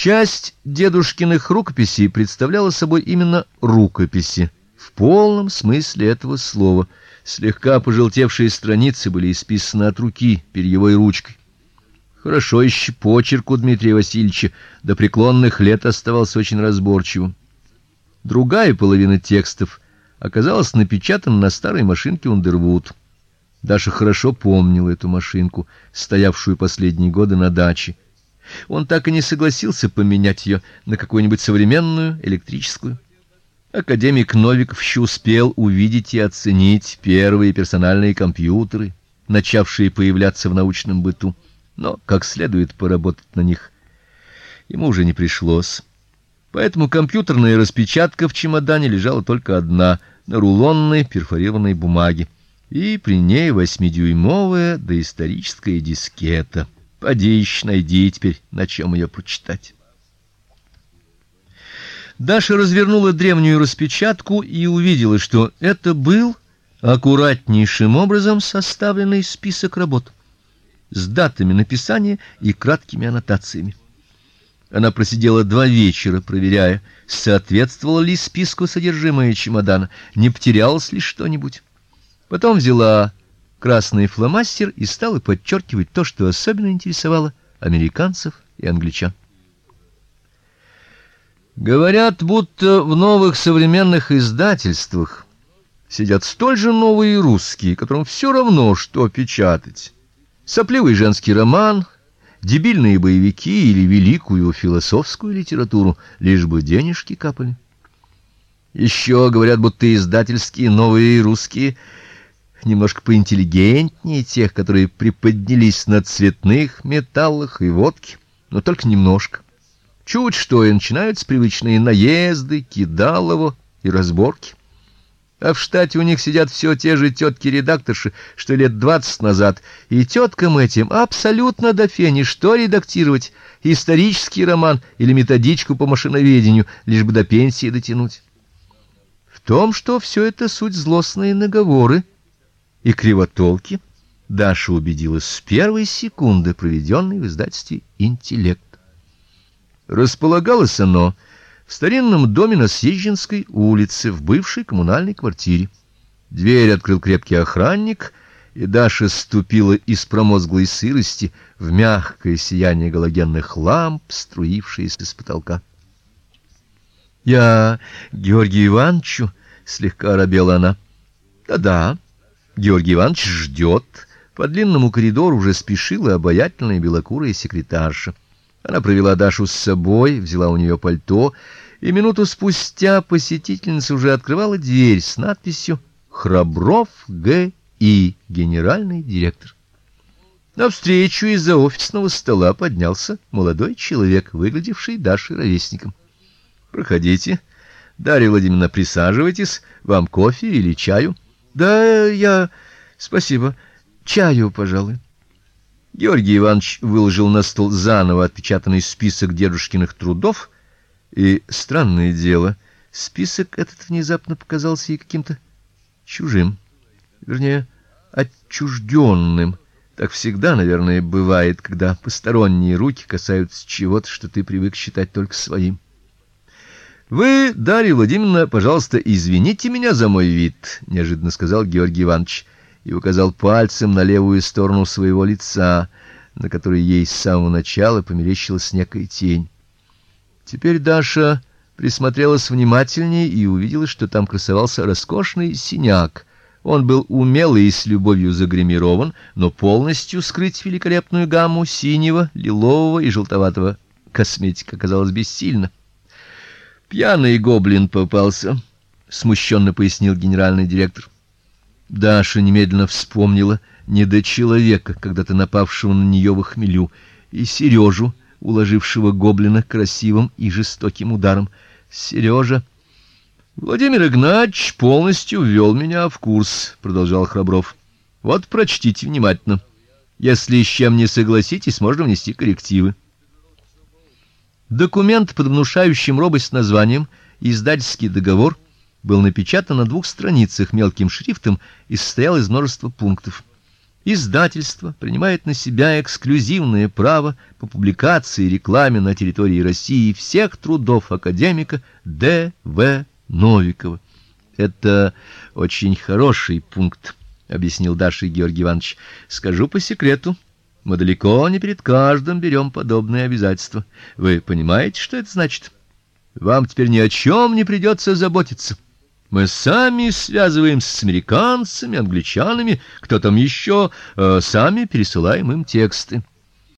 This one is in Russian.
Часть дедушкиных рукописей представляла собой именно рукописи в полном смысле этого слова. Слегка пожелтевшие страницы были исписаны от руки перьевой ручкой. Хорошо еще почерк у Дмитрия Васильевича до преклонных лет оставался очень разборчивым. Другая половина текстов оказалась напечатана на старой машинке Ундервуд. Даша хорошо помнила эту машинку, стоявшую последние годы на даче. Он так и не согласился поменять ее на какую-нибудь современную электрическую. Академик Новиков еще успел увидеть и оценить первые персональные компьютеры, начавшие появляться в научном быту, но как следует поработать на них ему уже не пришлось. Поэтому компьютерная распечатка в чемодане лежала только одна на рулонной перфорированной бумаге, и при ней восьмидюймовая доисторическая дискета. Поди ищ, найди теперь, на чем ее прочитать. Даша развернула древнюю распечатку и увидела, что это был аккуратнейшим образом составленный список работ с датами написания и краткими аннотациями. Она просидела два вечера, проверяя, соответствовало ли списку содержимое чемодана, не потерялось ли что-нибудь. Потом взяла красный фломастер и стала подчеркивать то, что особенно интересовало американцев и англичан. Говорят, будто в новых современных издательствах сидят столь же новые русские, которым все равно, что печатать. Сопливый женский роман, дебильные боевики или великую философскую литературу, лишь бы денежки капали. Еще говорят, будто издательские новые русские немножко поинтеллигентнее тех, которые приподнялись на цветных металлах и водке, но только немножко. Чуть что и начинаются привычные наезды, кидалово и разборки. А в штате у них сидят все те же тетки-редакторши, что лет двадцать назад, и теткам этим абсолютно до фени, что редактировать, исторический роман или методичку по машиноведению, лишь бы до пенсии дотянуть. В том, что все это суть злостные наговоры и кривотолки, Даша убедилась с первой секунды, проведенной в издательстве «Интеллект». Располагалось оно в старинном доме на Съезженской улице, в бывшей коммунальной квартире. Дверь открыл крепкий охранник, и Даша ступила из промозглой сырости в мягкое сияние галогенных ламп, струившееся с потолка. Я Георгию Ивановичу слегка робела она. Да-да. Георгий Иванович ждет. По длинному коридору уже спешила обаятельная белокурая секретарша. Она провела Дашу с собой, взяла у нее пальто, и минуту спустя посетительница уже открывала дверь с надписью Храбров Г.И., генеральный директор. Навстречу из-за офисного стола поднялся молодой человек, выглядевший Даше ровесником. Проходите. Дарья Владимировна, присаживайтесь. Вам кофе или чаю? Да, я, спасибо. Чаю, пожалуй. Георгий Иванович выложил на стол заново отпечатанный список дедушкиных трудов, и странное дело, список этот внезапно показался ей каким-то чужим, вернее, отчужденным. Так всегда, наверное, бывает, когда посторонние руки касаются чего-то, что ты привык считать только своим. Вы, Дарья Владимировна, пожалуйста, извините меня за мой вид, неожиданно сказал Георгий Иванович и указал пальцем на левую сторону своего лица, на которой ей с самого начала померещилась некая тень. Теперь Даша присмотрелась внимательнее и увидела, что там красовался роскошный синяк. Он был умело и с любовью загримирован, но полностью скрыть великолепную гамму синего, лилового и желтоватого косметика оказалось бессильно. Пьяный гоблин попался, смущенно пояснил генеральный директор. Даша немедленно вспомнила недочеловека, когда-то напавшего на нее в хмелю, и Сережу, уложившего гоблина красивым и жестоким ударом. Сережа Владимир Игнатьевич полностью ввел меня в курс, продолжал Храбров. Вот прочтите внимательно. Если с чем не согласитесь, можно внести коррективы. Документ под внушающим робость названием Издательский договор был напечатан на двух страницах мелким шрифтом и состоял из множества пунктов. Издательство принимает на себя эксклюзивное право по публикации и рекламе на территории России всех трудов академика Д. В. Новикова. Это очень хороший пункт, объяснил Даша Георгий Иванович. Скажу по секрету, мы далеко не перед каждым берем подобные обязательства. Вы понимаете, что это значит? Вам теперь ни о чем не придется заботиться. Мы сами связываемся с американцами, англичанами, кто там еще, э, сами пересылаем им тексты.